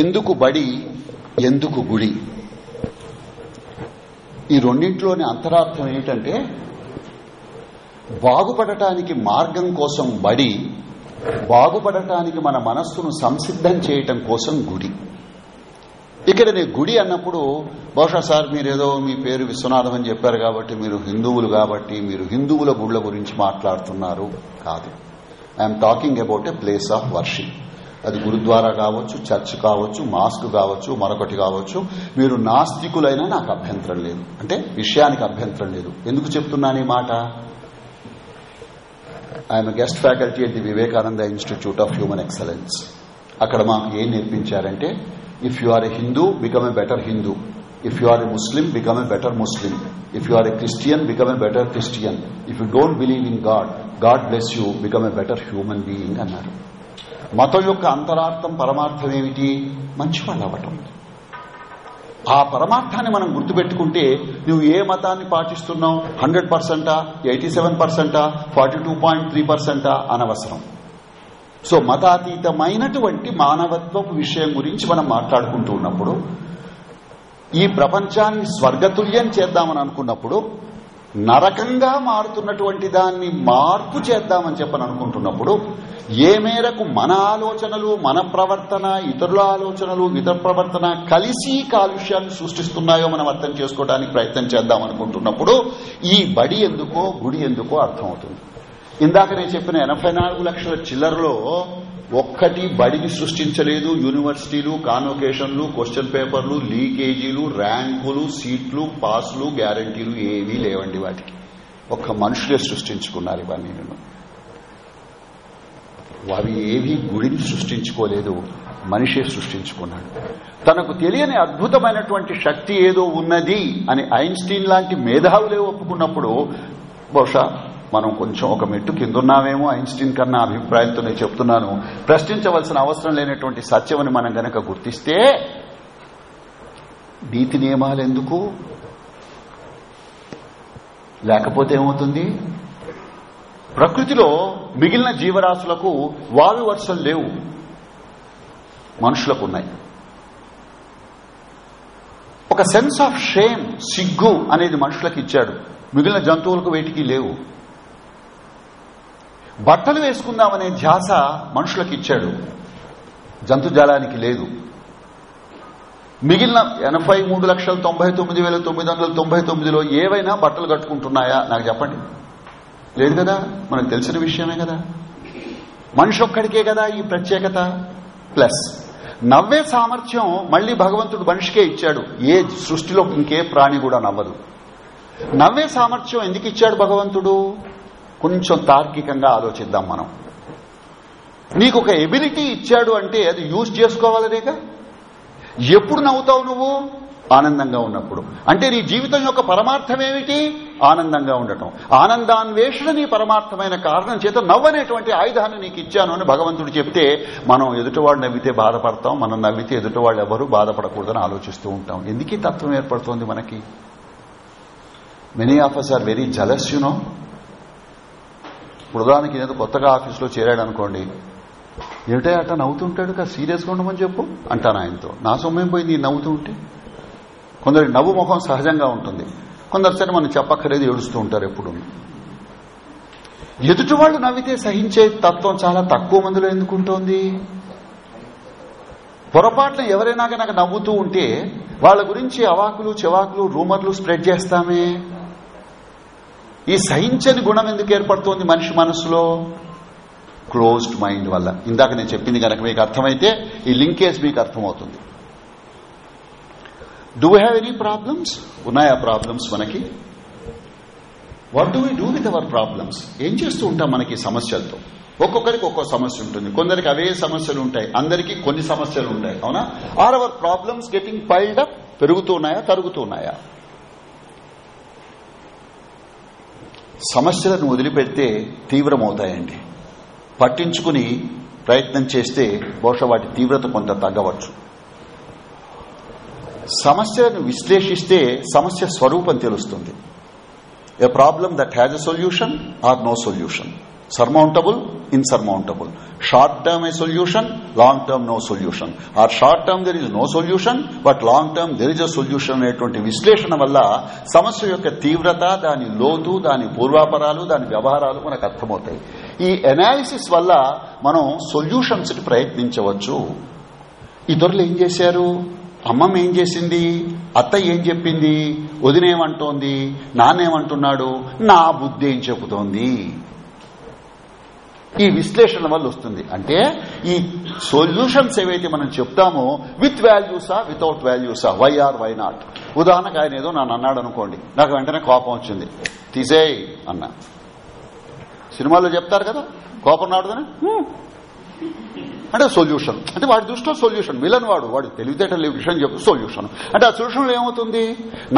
ఎందుకు బడి ఎందుకు గుడి ఈ రెండింటిలోని అంతరార్థం ఏమిటంటే బాగుపడటానికి మార్గం కోసం బడి బాగుపడటానికి మన మనస్సును సంసిద్ధం చేయటం కోసం గుడి ఇక్కడ నేను గుడి అన్నప్పుడు బహుశా సార్ మీరేదో మీ పేరు విశ్వనాథం అని చెప్పారు కాబట్టి మీరు హిందువులు కాబట్టి మీరు హిందువుల గుళ్ల గురించి మాట్లాడుతున్నారు కాదు I'm talking about a place of worship అది గురుద్వారా కావచ్చు చర్చ్ కావచ్చు మాస్క్ కావచ్చు మరొకటి కావచ్చు మీరు నాస్తికులైనా నాకు అభ్యంతరం లేదు అంటే విషయానికి అభ్యంతరం లేదు ఎందుకు చెప్తున్నాను ఈ మాట I'm guest faculty at the Vivekananda Institute of Human Excellence అక్కడ మాకు ఏం నేర్పించారంటే if you are a Hindu become a better Hindu If you are a Muslim, become a better Muslim. If you are a Christian, become a better Christian. If you don't believe in God, God bless you, become a better human being అన్నారు మతం యొక్క అంతరార్థం పరమార్థం ఏమిటి మంచివాళ్ళు అవ్వటం ఆ పరమార్థాన్ని మనం గుర్తుపెట్టుకుంటే నువ్వు ఏ మతాన్ని పాటిస్తున్నావు హండ్రెడ్ పర్సెంటా ఎయిటీ సెవెన్ పర్సెంటా ఫార్టీ టూ పాయింట్ త్రీ పర్సెంటా అనవసరం సో మతాతీతమైనటువంటి మానవత్వపు విషయం గురించి మనం మాట్లాడుకుంటూ ఉన్నప్పుడు ఈ ప్రపంచాన్ని స్వర్గతుల్యం చేద్దామని అనుకున్నప్పుడు నరకంగా మారుతున్నటువంటి దాన్ని మార్పు చేద్దామని చెప్పని అనుకుంటున్నప్పుడు ఏ మేరకు మన ఆలోచనలు మన ప్రవర్తన ఇతరుల ఆలోచనలు ఇతర ప్రవర్తన కలిసి కాలుష్యాన్ని సృష్టిస్తున్నాయో మనం అర్థం చేసుకోవడానికి ప్రయత్నం చేద్దాం అనుకుంటున్నప్పుడు ఈ బడి ఎందుకో గుడి ఎందుకో అర్థమవుతుంది ఇందాక నేను చెప్పిన ఎనభై నాలుగు లక్షల చిల్లరలో ఒక్కటి బడిని సృష్టించలేదు యూనివర్సిటీలు కాన్వకేషన్లు క్వశ్చన్ పేపర్లు లీకేజీలు ర్యాంకులు సీట్లు పాస్లు గ్యారంటీలు ఏవీ లేవండి వాటికి ఒక్క మనుషులే సృష్టించుకున్నారు ఇవన్నీ నేను అవి ఏవి గుడిని సృష్టించుకోలేదు మనిషే సృష్టించుకున్నాడు తనకు తెలియని అద్భుతమైనటువంటి శక్తి ఏదో ఉన్నది అని ఐన్స్టీన్ లాంటి మేధావులే ఒప్పుకున్నప్పుడు బహుశా మనం కొంచెం ఒక మెట్టు కిందున్నామేమో ఐన్స్టీన్ కన్నా అభిప్రాయంతో నేను చెప్తున్నాను ప్రశ్నించవలసిన అవసరం లేనటువంటి సత్యమని మనం గనక గుర్తిస్తే నీతి నియమాలు ఎందుకు లేకపోతే ఏమవుతుంది ప్రకృతిలో మిగిలిన జీవరాశులకు వాయు వర్షలు లేవు మనుషులకు ఉన్నాయి ఒక సెన్స్ ఆఫ్ షేమ్ సిగ్గు అనేది మనుషులకు ఇచ్చాడు మిగిలిన జంతువులకు వేటికి లేవు బట్టలు వేసుకుందామనే ధ్యాస మనుషులకు ఇచ్చాడు జంతుజాలానికి లేదు మిగిలిన ఎనభై మూడు లక్షల తొంభై తొమ్మిది వేల తొమ్మిది వందల తొంభై తొమ్మిదిలో ఏవైనా బట్టలు కట్టుకుంటున్నాయా నాకు చెప్పండి లేదు కదా మనకు తెలిసిన విషయమే కదా మనిషి ఒక్కడికే కదా ఈ ప్రత్యేకత ప్లస్ నవ్వే సామర్థ్యం మళ్లీ భగవంతుడు మనిషికే ఇచ్చాడు ఏ సృష్టిలో ఇంకే ప్రాణి కూడా నవ్వదు నవ్వే సామర్థ్యం ఎందుకు ఇచ్చాడు భగవంతుడు కొంచెం తార్కికంగా ఆలోచిద్దాం మనం నీకు ఒక ఎబిలిటీ ఇచ్చాడు అంటే అది యూజ్ చేసుకోవాలనేగా ఎప్పుడు నవ్వుతావు నువ్వు ఆనందంగా ఉన్నప్పుడు అంటే నీ జీవితం యొక్క పరమార్థం ఏమిటి ఆనందంగా ఉండటం ఆనందాన్వేషణ నీ పరమార్థమైన కారణం చేత నవ్వనేటువంటి ఆయుధాన్ని నీకు ఇచ్చాను అని భగవంతుడు చెప్తే మనం ఎదుటివాడు నవ్వితే బాధపడతాం మనం నవ్వితే ఎదుటివాళ్ళు ఎవరు బాధపడకూడదని ఆలోచిస్తూ ఉంటాం ఎందుకీ తత్వం ఏర్పడుతోంది మనకి many of us are very jealous you know ఇప్పుడు ఉదాహరణకి ఏదో కొత్తగా ఆఫీసులో చేరాడు అనుకోండి ఏమిటో అట్లా నవ్వుతుంటాడు కదా సీరియస్గా ఉండమని చెప్పు అంటాను ఆయనతో నా సొమ్మేం పోయింది నవ్వుతూ ఉంటే కొందరి నవ్వు ముఖం సహజంగా ఉంటుంది కొందరిసరి మనం చెప్పక్కర్లేదు ఏడుస్తూ ఉంటారు ఎప్పుడు ఎదుటి వాళ్ళు నవ్వితే సహించే తత్వం చాలా తక్కువ మందిలో ఎందుకుంటోంది పొరపాట్లు ఎవరైనా కనుక నవ్వుతూ ఉంటే వాళ్ళ గురించి అవాకులు చెవాకులు రూమర్లు స్ప్రెడ్ చేస్తామే ఈ సహించని గుణం ఎందుకు ఏర్పడుతోంది మనిషి మనసులో క్లోజ్డ్ మైండ్ వల్ల ఇందాక నేను చెప్పింది కనుక మీకు అర్థమైతే ఈ లింకేజ్ మీకు అర్థమవుతుంది డూ హ్యావ్ ఎనీ ప్రాబ్లమ్స్ ఉన్నాయా ప్రాబ్లమ్స్ మనకి what do we do with our problems ఏం చేస్తూ ఉంటాం మనకి సమస్యలతో ఒక్కొక్కరికి ఒక్కో సమస్య ఉంటుంది కొందరికి అవే సమస్యలు ఉంటాయి అందరికీ కొన్ని సమస్యలు ఉంటాయి అవునా are our problems getting piled up పెరుగుతున్నాయా తరుగుతున్నాయా సమస్యలను వదిలిపెడితే తీవ్రమవుతాయండి పట్టించుకుని ప్రయత్నం చేస్తే బహుశా వాటి తీవ్రత కొంత తగ్గవచ్చు సమస్యను విశ్లేషిస్తే సమస్య స్వరూపం తెలుస్తుంది a problem that has a solution or no solution surmountable insurmountable. Short term a solution, long term no solution. Or short term there is no solution, but long term there is a solution అనేటువంటి విశ్లేషణ వల్ల సమస్య యొక్క తీవ్రత దాని లోతు దాని పూర్వాపరాలు దాని వ్యవహారాలు మనకు అర్థమవుతాయి ఈ అనాలిసిస్ వల్ల మనం సొల్యూషన్స్ ప్రయత్నించవచ్చు ఇతరులు ఏం చేశారు అమ్మమ్మ ఏం చేసింది అత్త ఏం చెప్పింది వదినేమంటోంది నాన్నేమంటున్నాడు నా బుద్ధి ఏం చెబుతోంది ఈ విశ్లేషణ వల్ల వస్తుంది అంటే ఈ సొల్యూషన్స్ ఏవైతే మనం చెప్తామో విత్ వాల్యూసా వితౌట్ వాల్యూసా వై ఆర్ వై నాట్ ఉదాహరణకు ఆయన ఏదో నన్ను అన్నాడు అనుకోండి నాకు వెంటనే కోపం వచ్చింది తీసేయ్ అన్నా సినిమాల్లో చెప్తారు కదా కోపం రావడదని అంటే సొల్యూషన్ అంటే వాడి దృష్టిలో సొల్యూషన్ మిలన్ వాడు వాడు తెలివితేటలు విషయం చెప్పు సొల్యూషన్ అంటే ఆ సొల్యూషన్లో ఏమవుతుంది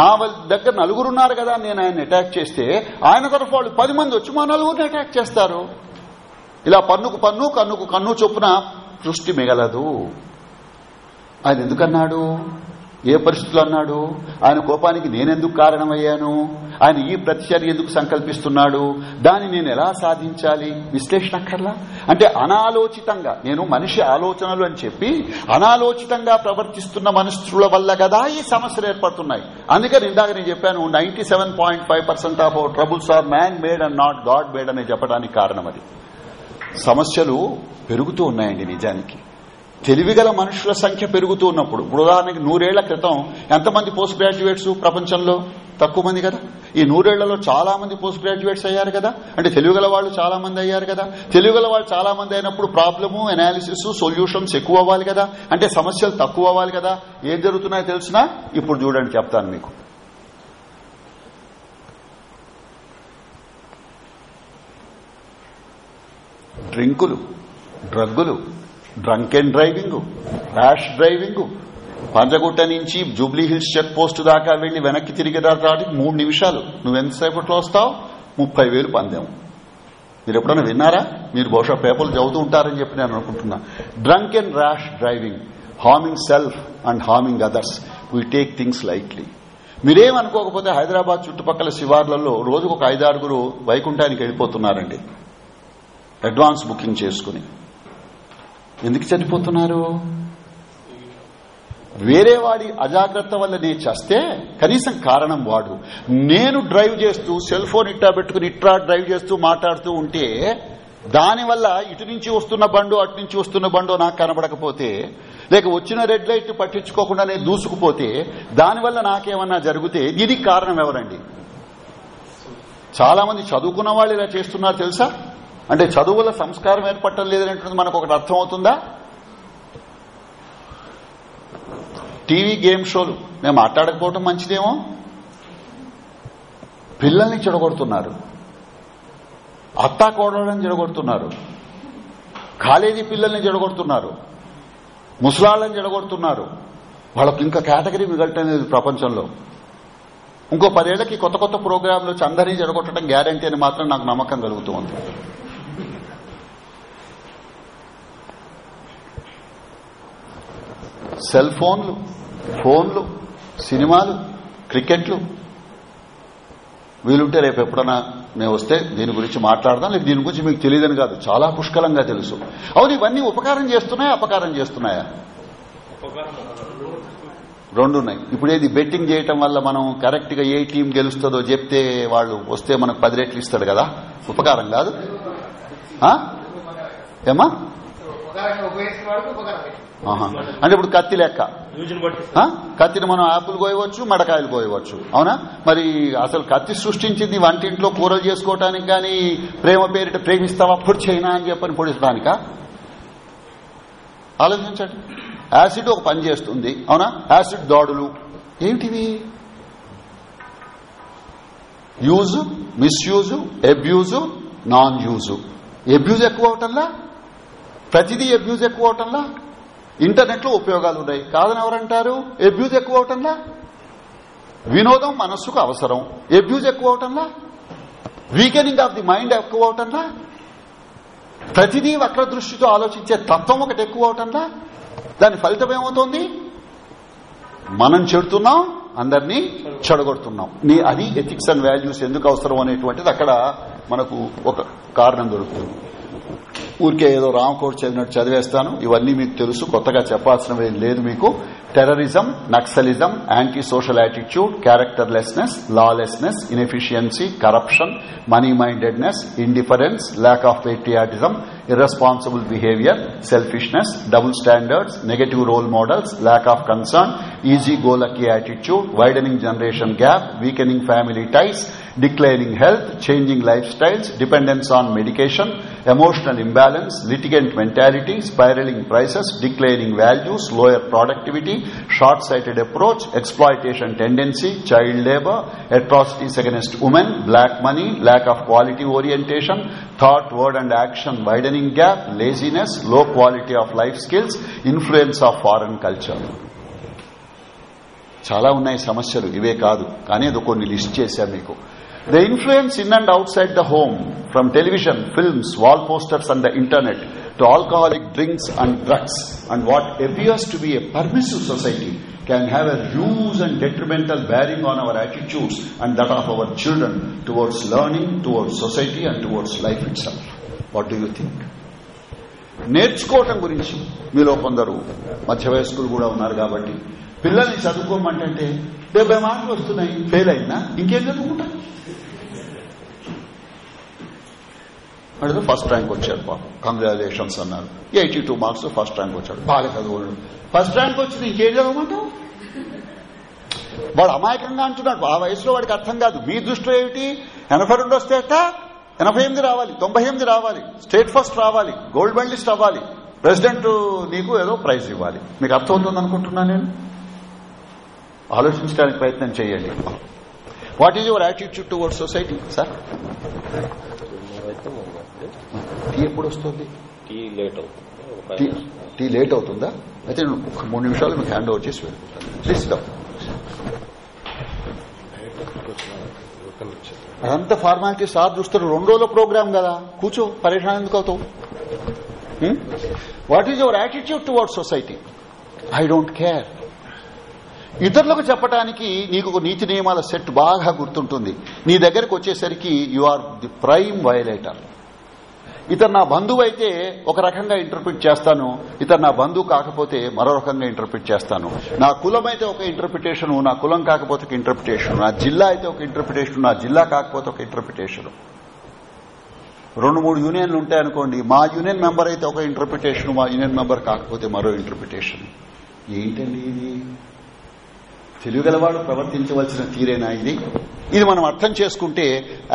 నా దగ్గర నలుగురున్నారు కదా నేను ఆయన అటాక్ చేస్తే ఆయన తరఫు వాళ్ళు పది మంది వచ్చి మా నలుగురిని అటాక్ చేస్తారు ఇలా పన్నుకు పన్ను కన్నుకు కన్ను చొప్పున సృష్టి మిగలదు ఆయన ఎందుకన్నాడు ఏ పరిస్థితులు అన్నాడు ఆయన కోపానికి నేనెందుకు కారణమయ్యాను ఆయన ఈ ప్రతిచర్య ఎందుకు సంకల్పిస్తున్నాడు దాన్ని నేను ఎలా సాధించాలి విశ్లేషణ అక్కర్లా అంటే అనాలోచితంగా నేను మనిషి ఆలోచనలు అని చెప్పి అనాలోచితంగా ప్రవర్తిస్తున్న మనుషుల వల్ల కదా ఈ సమస్యలు ఏర్పడుతున్నాయి అందుకని ఇందాక నేను చెప్పాను ninety of our troubles are man made and not God made అనే చెప్పడానికి కారణం అది సమస్యలు పెరుగుతూ ఉన్నాయండి నిజానికి తెలివిగల మనుషుల సంఖ్య పెరుగుతూ ఉన్నప్పుడు ఇప్పుడు ఉదాహరణకి నూరేళ్ల క్రితం ఎంతమంది పోస్ట్ గ్రాడ్యుయేట్స్ ప్రపంచంలో తక్కువ మంది కదా ఈ నూరేళ్లలో చాలా మంది పోస్ట్ గ్రాడ్యుయేట్స్ అయ్యారు కదా అంటే తెలుగుగల వాళ్ళు చాలా మంది అయ్యారు కదా తెలుగుల వాళ్ళు చాలా మంది అయినప్పుడు ప్రాబ్లము అనాలిసిస్ సొల్యూషన్స్ ఎక్కువ అవ్వాలి కదా అంటే సమస్యలు తక్కువ అవ్వాలి కదా ఏం జరుగుతున్నాయో తెలిసినా ఇప్పుడు చూడండి చెప్తాను మీకు డ్రింకులు డ్రగ్గులు drunk and driving rash driving Panjagutta నుంచి జూబ్లీ హిల్స్ చెక్ పోస్ట్ దాకా వెళ్లి వెనక్కి తిరిగి దాటానికి మూడు నిమిషాలు నువ్వెంతసేపట్లో వస్తావు ముప్పై వేలు పందెం మీరు ఎప్పుడైనా విన్నారా మీరు బహుశా పేపర్లు చదువుతూ ఉంటారని చెప్పి నేను అనుకుంటున్నా drunk and rash driving harming self and harming others we take things lightly మీరేమనుకోకపోతే Hyderabad చుట్టుపక్కల శివార్లలో రోజుకు ఒక ఐదారుగురు వైకుంఠానికి వెళ్ళిపోతున్నారండి అడ్వాన్స్ బుకింగ్ చేసుకుని ఎందుకు చనిపోతున్నారు వేరే వాడి అజాగ్రత్త వల్ల నేను చేస్తే కనీసం కారణం వాడు నేను డ్రైవ్ చేస్తూ సెల్ ఫోన్ ఇట్టా పెట్టుకుని ఇట్రా డ్రైవ్ చేస్తూ మాట్లాడుతూ ఉంటే దానివల్ల ఇటు నుంచి వస్తున్న బండు అటు నుంచి వస్తున్న బండు నాకు కనబడకపోతే లేక వచ్చిన రెడ్ లైట్ పట్టించుకోకుండా నేను దూసుకుపోతే దానివల్ల నాకేమన్నా జరిగితే ఇది కారణం ఎవరండి చాలా మంది చదువుకున్న వాళ్ళు ఇలా చేస్తున్నారు తెలుసా అంటే చదువుల సంస్కారం ఏర్పడటం లేదనేటువంటి మనకు ఒకటి అర్థం అవుతుందా టీవీ గేమ్ షోలు మేము మాట్లాడకపోవటం మంచిదేమో పిల్లల్ని చెడగొడుతున్నారు అత్తాకోడలను చెడగొడుతున్నారు కాలేజీ పిల్లల్ని చెడగొడుతున్నారు ముసలాళ్ళని చెడగొడుతున్నారు వాళ్ళకు ఇంకా కేటగిరీ మిగలటం లేదు ప్రపంచంలో ఇంకో పదేళ్లకి కొత్త కొత్త ప్రోగ్రాంలు అందరినీ జడగొట్టడం గ్యారంటీ అని మాత్రం నాకు నమ్మకం కలుగుతూ ఉంది సెల్ ఫోన్లు ఫోన్లు సినిమాలు క్రికెట్లు వీలుంటే రేపు ఎప్పుడన్నా మేము వస్తే దీని గురించి మాట్లాడదాం లేదు దీని గురించి మీకు తెలియదని కాదు చాలా పుష్కలంగా తెలుసు అవును ఇవన్నీ ఉపకారం చేస్తున్నాయా అపకారం చేస్తున్నాయా రెండు ఉన్నాయి ఇప్పుడు ఏది బెట్టింగ్ చేయటం వల్ల మనం కరెక్ట్ గా ఏ టీం గెలుస్తుందో చెప్తే వాళ్ళు వస్తే మనకు పది రేట్లు ఇస్తాడు కదా ఉపకారం కాదు ఏమా అంటే ఇప్పుడు కత్తి లెక్క కత్తిని మనం ఆపులు కోయవచ్చు మడకాయలు కోయవచ్చు అవునా మరి అసలు కత్తి సృష్టించింది వంటింట్లో కూరలు చేసుకోవటానికి కానీ ప్రేమ పేరిట ప్రేమిస్తావా అప్పుడు చైనా అని చెప్పని పొడిచడానిక ఆలోచించండి యాసిడ్ ఒక పని చేస్తుంది అవునా యాసిడ్ దాడులు ఏమిటివి use misuse abuse non use abuse ఎక్కువ అవటంలా ప్రతిదీ అబ్యూజ్ ఎక్కువ అవటంలా ఇంటర్నెట్ లో ఉపయోగాలు ఉన్నాయి కాదని ఎవరంటారు అబ్యూజ్ ఎక్కువ అవటంలా వినోదం మనస్సుకు అవసరం అబ్యూజ్ ఎక్కువ అవటంలా వీకెనింగ్ ఆఫ్ ది మైండ్ ఎక్కువ అవటంలా ప్రతిదీ వక్ర దృష్టితో ఆలోచించే తత్వం ఒకటి ఎక్కువ అవటంలా దాని ఫలితం ఏమవుతోంది మనం చెడుతున్నాం అందరినీ చెడగొడుతున్నాం నీ అది ఎథిక్స్ అండ్ వాల్యూస్ ఎందుకు అవసరం అనేటువంటిది అక్కడ మనకు ఒక కారణం దొరుకుతుంది ఊరికే ఏదో రామకోట చదివినట్టు చదివేస్తాను ఇవన్నీ మీకు తెలుసు కొత్తగా చెప్పాల్సినవి లేదు మీకు terrorism, Naxalism, anti-social attitude, characterlessness, lawlessness, inefficiency, corruption, money-mindedness, indifference, lack of patriotism, irresponsible behavior, selfishness, double standards, negative role models, lack of concern, easy-go-lucky attitude, widening generation gap, weakening family ties, declining health, changing lifestyles, dependence on medication, emotional imbalance, litigant mentality, spiraling prices, declining values, lower productivity, short sighted approach exploitation tendency child labour atrocities against women black money lack of quality orientation thought word and action widening gap laziness low quality of life skills influence of foreign culture చాలా ఉన్నాయి సమస్యలు ఇవే కాదు కానీ అది కొన్ని list చేశా మీకు the influence in and outside the home from television films wall posters and the internet to alcoholic drinks and drugs and what appears to be a permissive society can have a huge and detrimental bearing on our attitudes and that of our children towards learning, towards society and towards life itself. What do you think? నేర్చుకోవటం గురించి మీలో కొందరు మధ్య వయస్కులు కూడా ఉన్నారు కాబట్టి పిల్లల్ని చదువుకోమంటే డెబ్బై మార్కులు వస్తున్నాయి ఫెయిల్ అయినా ఇంకేం చదువుకుంటా అంటే ఫస్ట్ ర్యాంక్ వచ్చాడు కంగ్రాచులేషన్స్ అన్నారు eighty two marks first rank వచ్చాడు బాగా చదువు ఫస్ట్ ర్యాంక్ వచ్చింది ఇంకేం చదవమంటావు వాడు అమాయకంగా అంటున్నాడు ఆ వయసులో వాడికి అర్థం కాదు మీ దృష్టిలో ఏమిటి ఎనభై రెండు వస్తే ఎనభై ఎనిమిది రావాలి తొంభై ఎనిమిది రావాలి స్టేట్ ఫస్ట్ రావాలి గోల్డ్ మెడలిస్ట్ అవ్వాలి ప్రెసిడెంట్ నీకు ఏదో ప్రైజ్ ఇవ్వాలి మీకు అర్థం అవుతుంది అనుకుంటున్నా నేను ఆలోచించడానికి ప్రయత్నం చేయండి what is your attitude towards society sir వస్తుంది టీ ఎప్పుడు వస్తుంది టీ లేట్ అవుతుంది టీ లేట్ అవుతుందా అయితే ఒక మూడు నిమిషాలు మీకు హ్యాండ్ ఓవర్ చేసి వెళ్ళిపోతాను ప్లీజ్ అదంతా ఫార్మాలిటీ సార్ చూస్తారు రెండు రోజుల ప్రోగ్రామ్ కదా కూర్చో పరేషాన్ ఎందుకు అవుతావు what is your attitude toward society I don't care ఇతరులకు చెప్పడానికి నీకు నీతి నియమాల సెట్ బాగా గుర్తుంటుంది నీ దగ్గరకు వచ్చేసరికి you are the prime violator ఇతను నా బంధువు అయితే ఒక రకంగా ఇంటర్ప్రిట్ చేస్తాను ఇతను నా బంధువు కాకపోతే మరో రకంగా ఇంటర్ప్రిట్ చేస్తాను నా కులం అయితే ఒక ఇంటర్ప్రిటేషన్ నా కులం కాకపోతే ఒక ఇంటర్ప్రిటేషన్ నా జిల్లా అయితే ఒక ఇంటర్ప్రిటేషన్ నా జిల్లా కాకపోతే ఒక ఇంటర్ప్రిటేషన్ రెండు మూడు యూనియన్లు ఉంటాయనుకోండి మా యూనియన్ మెంబర్ అయితే ఒక ఇంటర్ప్రిటేషన్ మా యూనియన్ మెంబర్ కాకపోతే మరో ఇంటర్ప్రిటేషన్ ఏంటండి ఇది తెలియగలవాడు ప్రవర్తించవలసిన తీరేనా ఇది ఇది మనం అర్థం చేసుకుంటే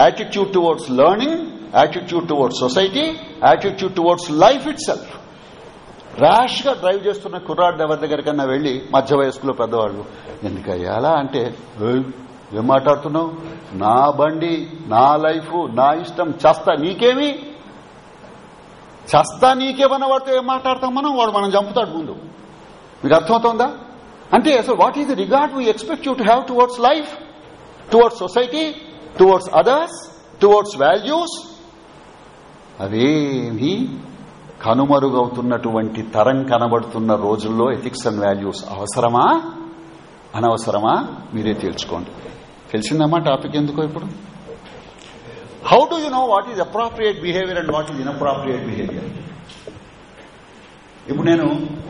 attitude towards learning attitude towards society attitude towards life itself rash గా డ్రైవ్ చేస్తున్న కుర్రాడు ఎవరి దగ్గరికన్నా వెళ్లి మధ్య వయస్కులో పెద్దవాళ్ళు ఎందుకయ్యా ఎలా అంటే ఏం మాట్లాడుతున్నావు నా బండి నా లైఫ్ నా ఇష్టం చస్తా నీకేమి చస్తా నీకేమన్నా వాడితో ఏం మాట్లాడతాం మనం వాడు మనం చంపుతాడు ముందు మీకు అర్థమవుతోందా అంటే అసలు what is the regard we expect you to have towards life towards society towards others towards values అవేమీ కనుమరుగవుతున్నటువంటి తరం కనబడుతున్న రోజుల్లో ఎథిక్స్ అండ్ వాల్యూస్ అవసరమా అనవసరమా మీరే తేల్చుకోండి తెలిసిందమ్మా టాపిక్ ఎందుకో ఇప్పుడు how do you know what is appropriate behaviour and what is inappropriate behaviour ఇప్పుడు నేను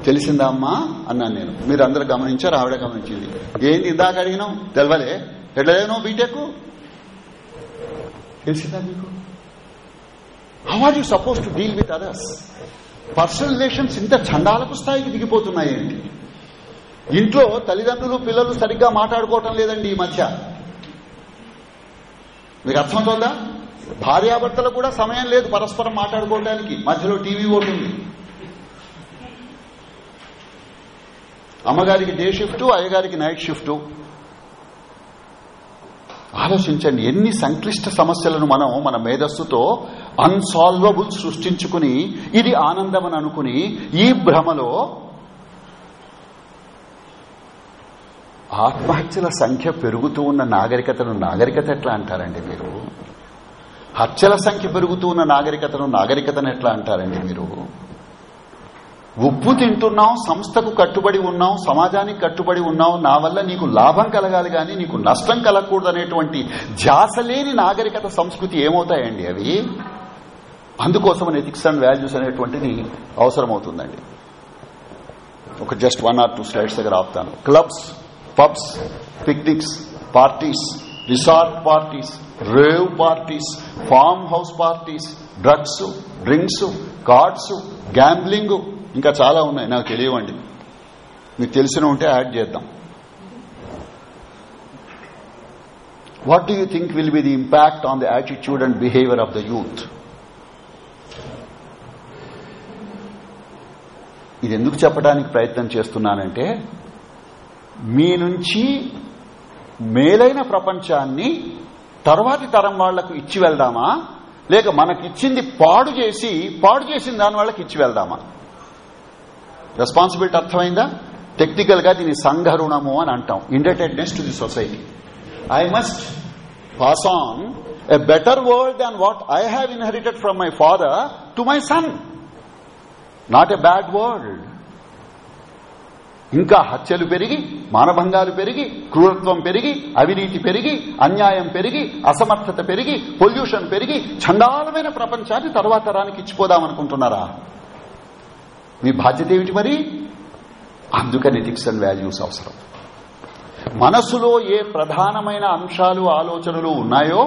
తెలిసిందా అమ్మా అన్నాను నేను మీరు అందరు గమనించారు ఆవిడ గమనించింది ఏంది ఇందాక అడిగినావు తెలవలే ఎట్లా బీటెక్ తెలిసిందా మీకు how are you suppose to deal with others personal relations ఇంత చండాలకు స్థాయికి దిగిపోతున్నాయి ఇంట్లో తల్లిదండ్రులు పిల్లలు సరిగ్గా మాట్లాడుకోవటం లేదండి ఈ మధ్య మీకు అర్థమవుతుందా భార్యాభర్తలు కూడా సమయం లేదు పరస్పరం మాట్లాడుకోవడానికి మధ్యలో టీవీ ఓటుంది అమ్మగారికి డే షిఫ్ట్ అయ్యగారికి నైట్ షిఫ్ట్ ఆలోచించండి ఎన్ని సంక్లిష్ట సమస్యలను మనం మన మేధస్సుతో అన్సాల్వబుల్ సృష్టించుకుని ఇది ఆనందం అని అనుకుని ఈ భ్రమలో ఆత్మహత్యల సంఖ్య పెరుగుతూ ఉన్న నాగరికతను నాగరికత ఎట్లా అంటారండి మీరు హత్యల సంఖ్య పెరుగుతూ ఉన్న నాగరికతను నాగరికతను ఎట్లా అంటారండి మీరు ఉప్పు తింటున్నావు సంస్థకు కట్టుబడి ఉన్నాం సమాజానికి కట్టుబడి ఉన్నావు నా వల్ల నీకు లాభం కలగాలి కానీ నీకు నష్టం కలగకూడదు అనేటువంటి జాసలేని నాగరికత సంస్కృతి ఏమవుతాయండి అవి అందుకోసం ఎథిక్స్ అండ్ వాల్యూస్ అనేటువంటిది అవసరమవుతుందండి ఒక just one or two slides దగ్గర ఆపుతాను clubs pubs picnics parties resort parties rave parties farm house parties drugs drinks cards gambling ఇంకా చాలా ఉన్నాయి నాకు తెలియవండి మీకు తెలిసిన ఉంటే యాడ్ చేద్దాం what do you think will be the impact on the attitude and behaviour of the youth ఇది ఎందుకు చెప్పడానికి ప్రయత్నం చేస్తున్నానంటే మీ నుంచి మేలైన ప్రపంచాన్ని తర్వాతి తరం వాళ్లకు ఇచ్చి వెళ్దామా లేక మనకిచ్చింది పాడు చేసి పాడు చేసిన దాని వాళ్ళకి ఇచ్చి వెళ్దామా రెస్పాన్సిబిలిటీ అర్థమైందా టెక్నికల్ గా దీని రుణము అని అంటాం indebtedness to the society I must pass on a better world than what I have inherited from my father to my son not a bad world ఇంకా హత్యలు పెరిగి మానభంగాలు పెరిగి క్రూరత్వం పెరిగి అవినీతి పెరిగి అన్యాయం పెరిగి అసమర్థత పెరిగి పొల్యూషన్ పెరిగి చండాలమైన ప్రపంచాన్ని తర్వాత తరానికి ఇచ్చిపోదామనుకుంటున్నారా మీ బాధ్యత ఏమిటి మరి అందుకని ఎథిక్స్ అండ్ వాల్యూస్ అవసరం మనసులో ఏ ప్రధానమైన అంశాలు ఆలోచనలు ఉన్నాయో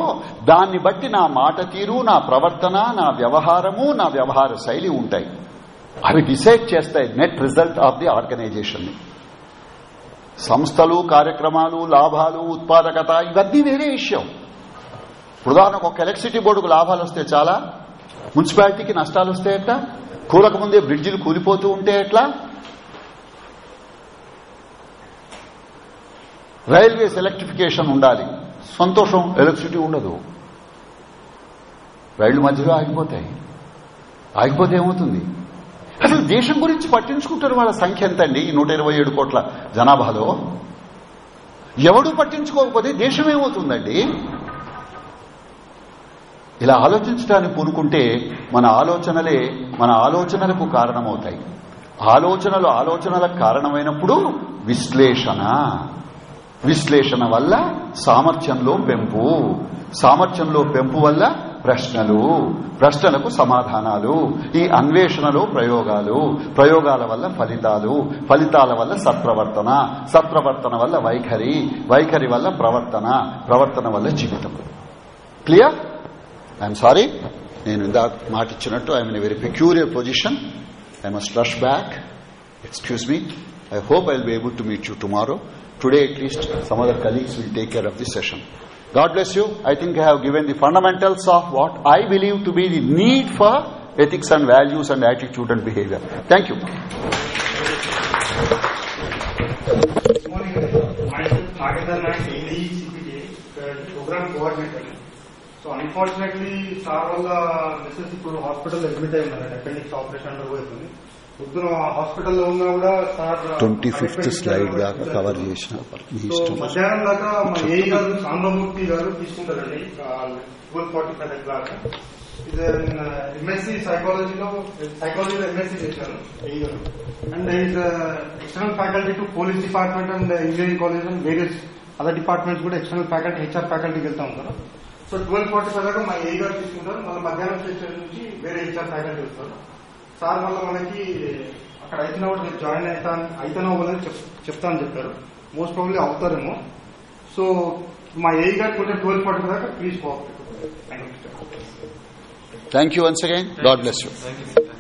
దాన్ని బట్టి నా మాట తీరు నా ప్రవర్తన నా వ్యవహారము నా వ్యవహార శైలి ఉంటాయి అవి డిసైడ్ చేస్తాయి net result of the organisation సంస్థలు కార్యక్రమాలు లాభాలు ఉత్పాదకత ఇవన్నీ వేరే విషయం ఉదాహరణకు ఒక ఎలక్ట్రిసిటీ బోర్డుకు లాభాలు వస్తే చాలా మున్సిపాలిటీకి నష్టాలు వస్తాయట ముందే బ్రిడ్జిలు కూలిపోతూ ఉంటే ఎట్లా రైల్వేస్ ఎలక్ట్రిఫికేషన్ ఉండాలి సంతోషం ఎలక్ట్రిసిటీ ఉండదు రైళ్లు మధ్యలో ఆగిపోతాయి ఆగిపోతే ఏమవుతుంది అసలు దేశం గురించి పట్టించుకుంటారు వాళ్ళ సంఖ్య ఎంత అండి ఈ నూట ఇరవై ఏడు కోట్ల జనాభాలో ఎవడూ పట్టించుకోకపోతే దేశం ఏమవుతుందండి ఇలా ఆలోచించడానికి పూనుకుంటే మన ఆలోచనలే మన ఆలోచనలకు కారణమవుతాయి ఆలోచనలు ఆలోచనలకు కారణమైనప్పుడు విశ్లేషణ విశ్లేషణ వల్ల సామర్థ్యంలో పెంపు సామర్థ్యంలో పెంపు వల్ల ప్రశ్నలు ప్రశ్నలకు సమాధానాలు ఈ అన్వేషణలో ప్రయోగాలు ప్రయోగాల వల్ల ఫలితాలు ఫలితాల వల్ల సత్ప్రవర్తన సత్ప్రవర్తన వల్ల వైఖరి వైఖరి వల్ల ప్రవర్తన ప్రవర్తన వల్ల జీవితం clear ఐఎమ్ సారీ నేను ఇందా మాట ఇచ్చినట్టు I'm in very peculiar position I must rush back excuse me I hope I will be able to meet you tomorrow today at least some other colleagues will take care of this session God bless you. I think I have given the fundamentals of what I believe to be the need for ethics and values and attitude and behavior. Thank you. morning. Myself Nagendra Naik, ADE CPT, program coordinator. So unfortunately sir వల్ల missus ఇప్పుడు hospital admit అయ్యారండి appendix operation అండర్పోతుంది పొద్దున హాస్పిటల్లో ఉన్నా కూడా sir twenty fifth slide దాకా cover చేసిన మధ్యాహ్నం దాకా మా ఏ గారు సాంబ్రమూర్తి గారు తీసుకుంటారండి ట్వెల్వ్ ఫార్టీ ఫైవ్ దాకా ఇది నేను ఎంఎస్సీ సైకాలజీలో సైకాలజీలో ఎంఎస్సీ చేశాను ఏ గారు and it external faculty to police department and engineering college and various other departments కూడా ఎక్స్టర్నల్ ఫ్యాకల్టీ హెచ్ఆర్ ఫ్యాకల్టీకి వెళ్తాం కదా సో ట్వెల్వ్ ఫార్టీ ఫైవ్ దాకా మా ఏ తీసుకుంటారు మళ్ళీ మధ్యాహ్నం స్టేషన్ నుంచి వేరే హెచ్ఆర్ సాయం చేస్తారు సార్ మళ్ళీ మనకి అక్కడ అయితేనే ఒకటి జాయిన్ అవుతా అయితేనే వాళ్ళని చెప్తా అని చెప్పారు మోస్ట్ ప్రాబ్లీ అవుతారేమో సో మా ఏ గారు కొంచెం ట్వెల్వ్ ఫార్టీ దాకా please cooperate thank you once again God bless you